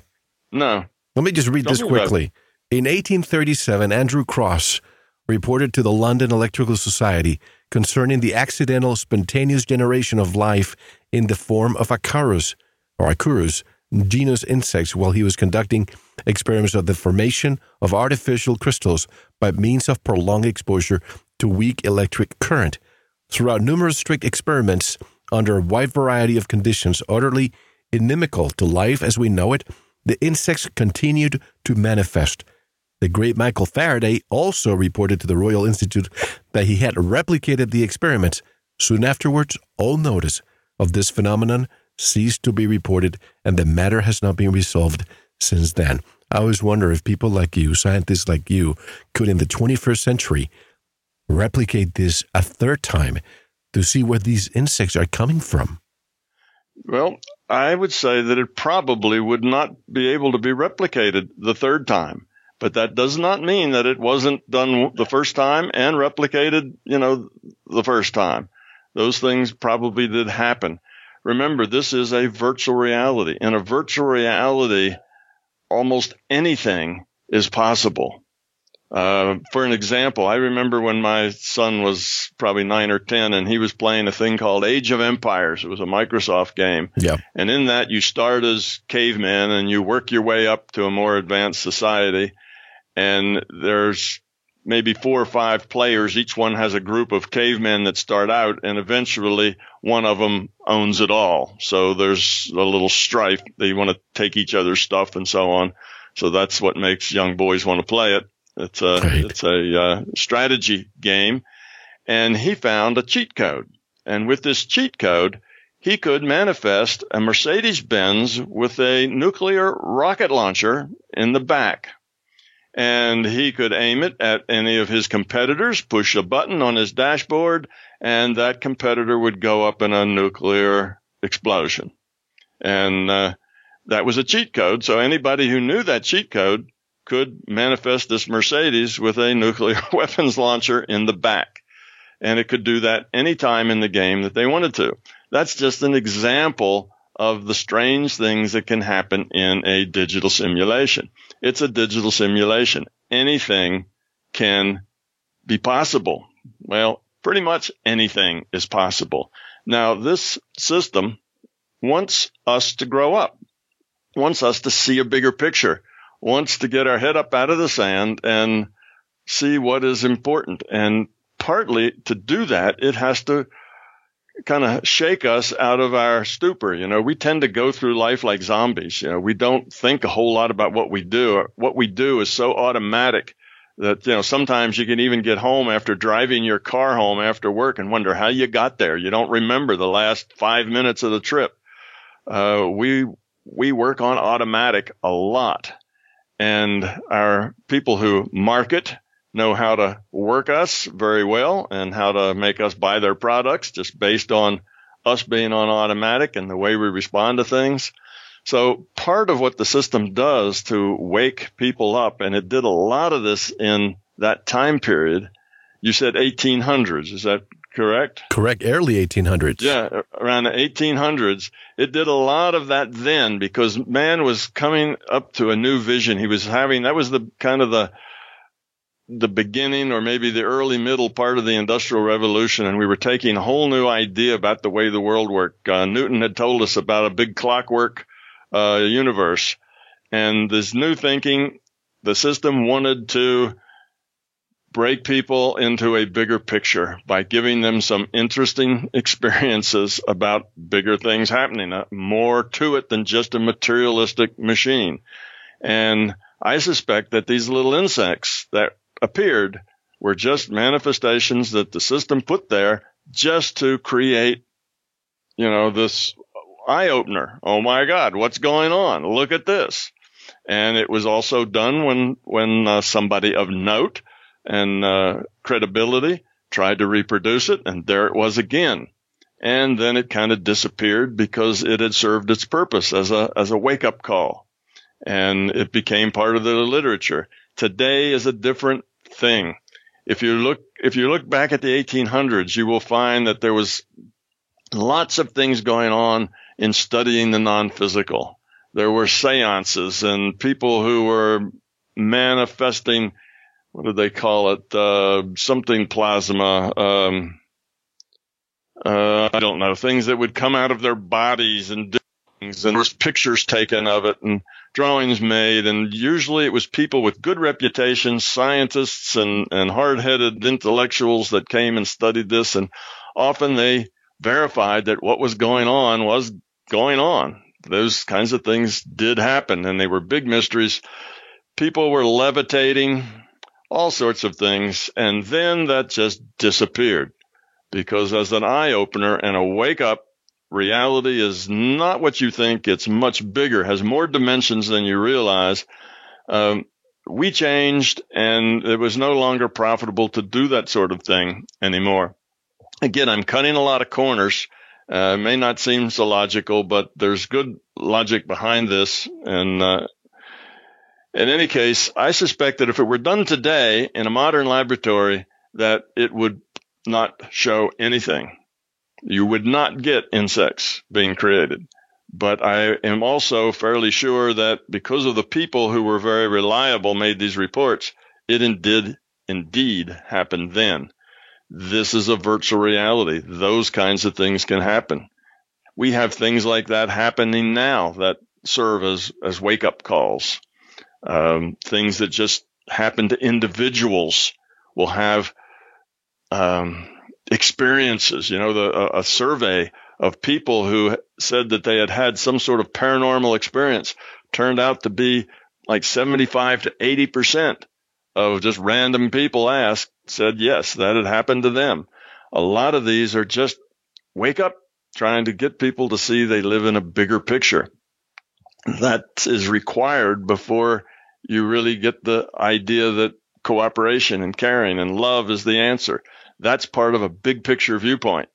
No. Let me just read this quickly. In 1837, Andrew Crosse reported to the London Electrical Society concerning the accidental spontaneous generation of life in the form of Acarus or Acarus genus insects while he was conducting experiments of the formation of artificial crystals by means of prolonged exposure to weak electric current. Throughout numerous strict experiments under a wide variety of conditions utterly inimical to life as we know it, the insects continued to manifest. The great Michael Faraday also reported to the Royal Institute that he had replicated the experiments. Soon afterwards, all notice of this phenomenon ceased to be reported, and the matter has not been resolved since then. I always wonder if people like you, scientists like you, could in the 21st century replicate this a third time to see where these insects are coming from? Well, I would say that it probably would not be able to be replicated the third time. But that does not mean that it wasn't done the first time and replicated, you know, the first time. Those things probably did happen. Remember, this is a virtual reality. In a virtual reality, almost anything is possible. Uh, for an example, I remember when my son was probably nine or 10 and he was playing a thing called Age of Empires. It was a Microsoft game. Yeah. And in that, you start as caveman and you work your way up to a more advanced society. And there's maybe four or five players. Each one has a group of cavemen that start out and eventually one of them owns it all. So there's a little strife. They want to take each other's stuff and so on. So that's what makes young boys want to play it. It's a, right. it's a uh, strategy game. And he found a cheat code. And with this cheat code, he could manifest a Mercedes Benz with a nuclear rocket launcher in the back and he could aim it at any of his competitors, push a button on his dashboard, and that competitor would go up in a nuclear explosion. And uh, that was a cheat code. So anybody who knew that cheat code could manifest this Mercedes with a nuclear weapons launcher in the back. And it could do that anytime in the game that they wanted to. That's just an example of the strange things that can happen in a digital simulation. It's a digital simulation. Anything can be possible. Well, pretty much anything is possible. Now, this system wants us to grow up, wants us to see a bigger picture, wants to get our head up out of the sand and see what is important. And partly to do that, it has to kind of shake us out of our stupor. You know, we tend to go through life like zombies. You know, we don't think a whole lot about what we do. What we do is so automatic that, you know, sometimes you can even get home after driving your car home after work and wonder how you got there. You don't remember the last five minutes of the trip. Uh, we, we work on automatic a lot and our people who market know how to work us very well and how to make us buy their products just based on us being on automatic and the way we respond to things. So part of what the system does to wake people up, and it did a lot of this in that time period. You said 1800s. Is that correct? Correct. Early 1800s. Yeah. Around the 1800s. It did a lot of that then because man was coming up to a new vision. He was having, that was the kind of the, the beginning or maybe the early middle part of the industrial revolution and we were taking a whole new idea about the way the world worked. Uh, Newton had told us about a big clockwork uh, universe and this new thinking, the system wanted to break people into a bigger picture by giving them some interesting experiences about bigger things happening, uh, more to it than just a materialistic machine. And I suspect that these little insects that appeared were just manifestations that the system put there just to create, you know, this eye opener. Oh my God, what's going on? Look at this. And it was also done when, when uh, somebody of note and uh, credibility tried to reproduce it. And there it was again. And then it kind of disappeared because it had served its purpose as a, as a wake up call. And it became part of the literature. Today is a different thing. If you look, if you look back at the 1800s, you will find that there was lots of things going on in studying the non-physical. There were seances and people who were manifesting, what do they call it? Uh, something plasma. Um, uh, I don't know, things that would come out of their bodies and things, and there was pictures taken of it and drawings made, and usually it was people with good reputations, scientists and, and hard-headed intellectuals that came and studied this, and often they verified that what was going on was going on. Those kinds of things did happen, and they were big mysteries. People were levitating, all sorts of things, and then that just disappeared because as an eye opener and a wake up reality is not what you think. It's much bigger, has more dimensions than you realize. Um, we changed and it was no longer profitable to do that sort of thing anymore. again, I'm cutting a lot of corners. Uh, may not seem so logical, but there's good logic behind this. And uh, in any case, I suspect that if it were done today in a modern laboratory, that it would not show anything. You would not get insects being created. But I am also fairly sure that because of the people who were very reliable made these reports, it did indeed happen then. This is a virtual reality. Those kinds of things can happen. We have things like that happening now that serve as, as wake up calls um, things that just happen to individuals will have um, experiences. You know, the, a, a survey of people who said that they had had some sort of paranormal experience turned out to be like 75 to 80 percent of just random people asked said yes, that had happened to them. A lot of these are just wake up, trying to get people to see they live in a bigger picture. That is required before you really get the idea that cooperation and caring and love is the answer. That's part of a big picture viewpoint.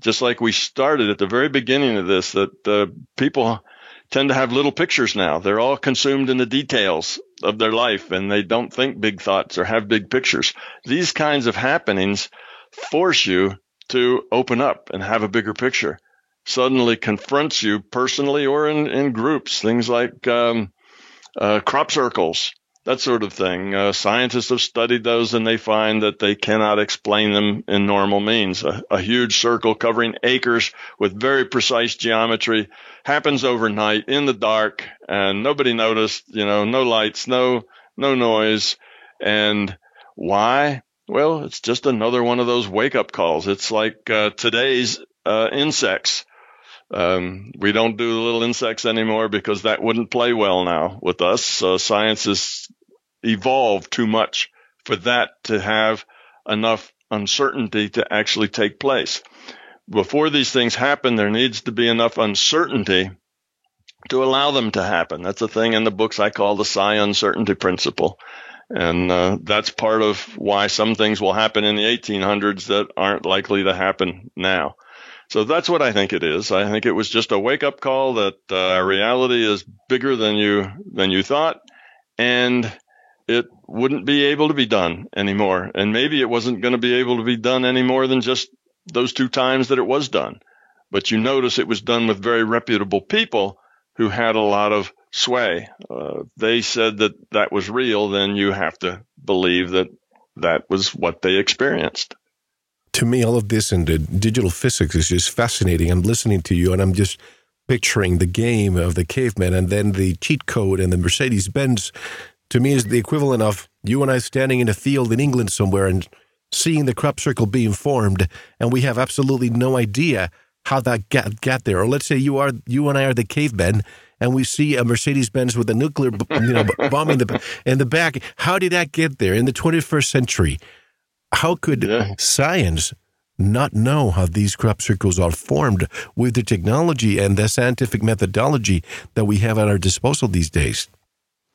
Just like we started at the very beginning of this, that uh, people tend to have little pictures now. They're all consumed in the details of their life and they don't think big thoughts or have big pictures. These kinds of happenings force you to open up and have a bigger picture. Suddenly confronts you personally or in, in groups. Things like um, uh, crop circles, that sort of thing. Uh, scientists have studied those and they find that they cannot explain them in normal means. A, a, huge circle covering acres with very precise geometry happens overnight in the dark and nobody noticed, you know, no lights, no, no noise. And why? Well, it's just another one of those wake up calls. It's like uh, today's uh, insects. Um, we don't do little insects anymore because that wouldn't play well now with us. Science has evolved too much for that to have enough uncertainty to actually take place. Before these things happen, there needs to be enough uncertainty to allow them to happen. That's a thing in the books I call the psi uncertainty principle. And uh, that's part of why some things will happen in the 1800s that aren't likely to happen now. So that's what I think it is. I think it was just a wake up call that uh, reality is bigger than you than you thought, and it wouldn't be able to be done anymore. And maybe it wasn't going to be able to be done any more than just those two times that it was done. But you notice it was done with very reputable people who had a lot of sway. Uh, they said that that was real, then you have to believe that that was what they experienced to me, all of this and the digital physics is just fascinating. I'm listening to you and I'm just picturing the game of the caveman and then the cheat code and the Mercedes Benz. To me, is the equivalent of you and I standing in a field in England somewhere and seeing the crop circle being formed, and we have absolutely no idea how that got, got there. Or let's say you are you and I are the cavemen, and we see a Mercedes Benz with a nuclear you know bomb in the in the back. How did that get there in the 21st century? How could yeah. science not know how these crop circles are formed with the technology and the scientific methodology that we have at our disposal these days?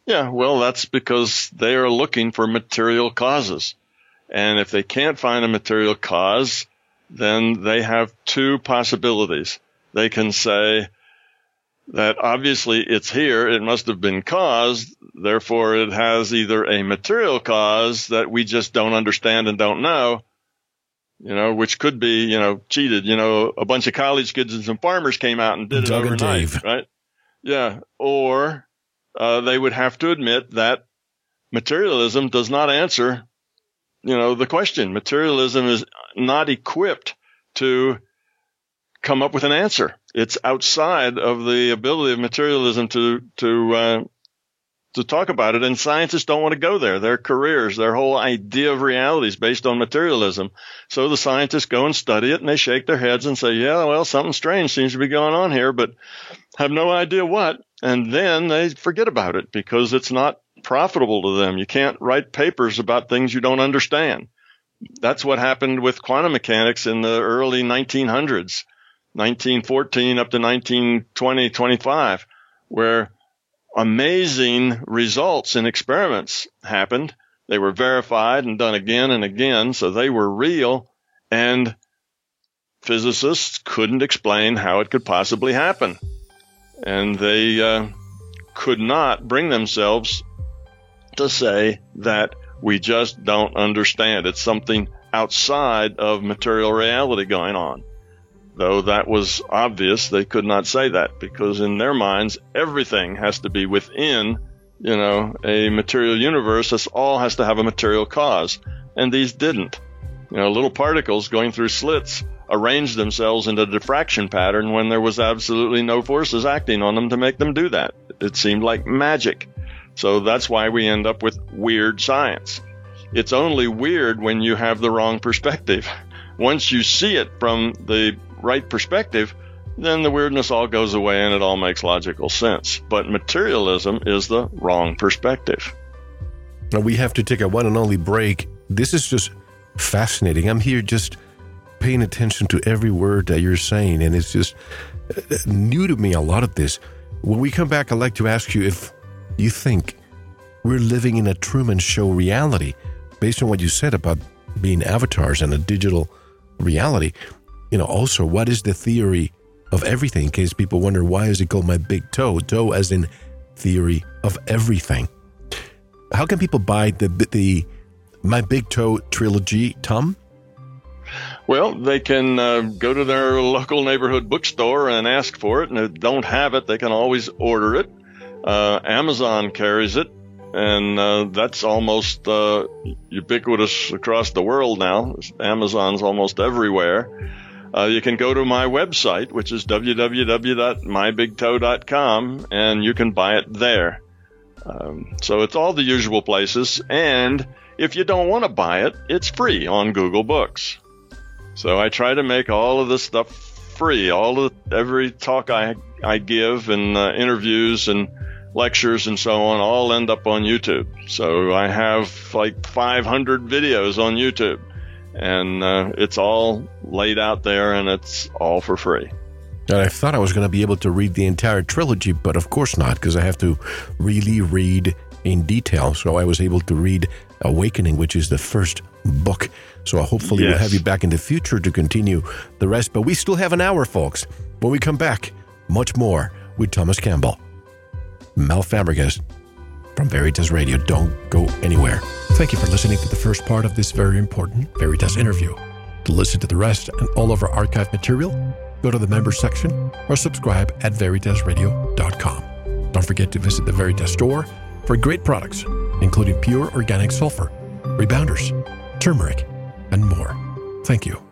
Yeah, well, that's because they are looking for material causes. And if they can't find a material cause, then they have two possibilities. They can say, that obviously it's here. It must have been caused. Therefore, it has either a material cause that we just don't understand and don't know, you know, which could be, you know, cheated. You know, a bunch of college kids and some farmers came out and did dug it overnight, right? Yeah. Or uh, they would have to admit that materialism does not answer, you know, the question. Materialism is not equipped to come up with an answer it's outside of the ability of materialism to to uh, to talk about it. And scientists don't want to go there. Their careers, their whole idea of reality is based on materialism. So the scientists go and study it, and they shake their heads and say, "Yeah, well, something strange seems to be going on here," but have no idea what. And then they forget about it because it's not profitable to them. You can't write papers about things you don't understand. That's what happened with quantum mechanics in the early 1900s 1914 up to 1920, 25, where amazing results in experiments happened. They were verified and done again and again, so they were real. And physicists couldn't explain how it could possibly happen. And they uh, could not bring themselves to say that we just don't understand. It's something outside of material reality going on. Though that was obvious, they could not say that because in their minds, everything has to be within, you know, a material universe. This all has to have a material cause. And these didn't. You know, little particles going through slits arranged themselves into a diffraction pattern when there was absolutely no forces acting on them to make them do that. It seemed like magic. So that's why we end up with weird science. It's only weird when you have the wrong perspective. Once you see it from the right perspective, then the weirdness all goes away and it all makes logical sense. But materialism is the wrong perspective. Now we have to take a one and only break. This is just fascinating. I'm here just paying attention to every word that you're saying, and it's just uh, new to me, a lot of this. When we come back, I'd like to ask you if you think we're living in a Truman Show reality based on what you said about being avatars and a digital reality. You know, also, what is the theory of everything? In case people wonder, why is it called My Big Toe? Toe as in theory of everything. How can people buy the the My Big Toe trilogy, Tom? Well, they can uh, go to their local neighborhood bookstore and ask for it, and if they don't have it, they can always order it. Uh, Amazon carries it, and uh, that's almost uh, ubiquitous across the world now. Amazon's almost everywhere. Uh, you can go to my website, which is www.mybigtoe.com, and you can buy it there. Um, so it's all the usual places, and if you don't want to buy it, it's free on Google Books. So I try to make all of this stuff free. All of every talk I I give and uh, interviews and lectures and so on all end up on YouTube. So I have like 500 videos on YouTube, and uh, it's all laid out there, and it's all for free. And I thought I was going to be able to read the entire trilogy, but of course not, because I have to really read in detail. So I was able to read Awakening, which is the first book. So hopefully yes. we'll have you back in the future to continue the rest. But we still have an hour, folks. When we come back, much more with Thomas Campbell. Mel Fabregas from Veritas Radio. Don't go anywhere. Thank you for listening to the first part of this very important Veritas interview. To listen to the rest and all of our archive material, go to the members section or subscribe at veritasradio.com. Don't forget to visit the Veritas store for great products, including pure organic sulfur, rebounders, turmeric, and more. Thank you.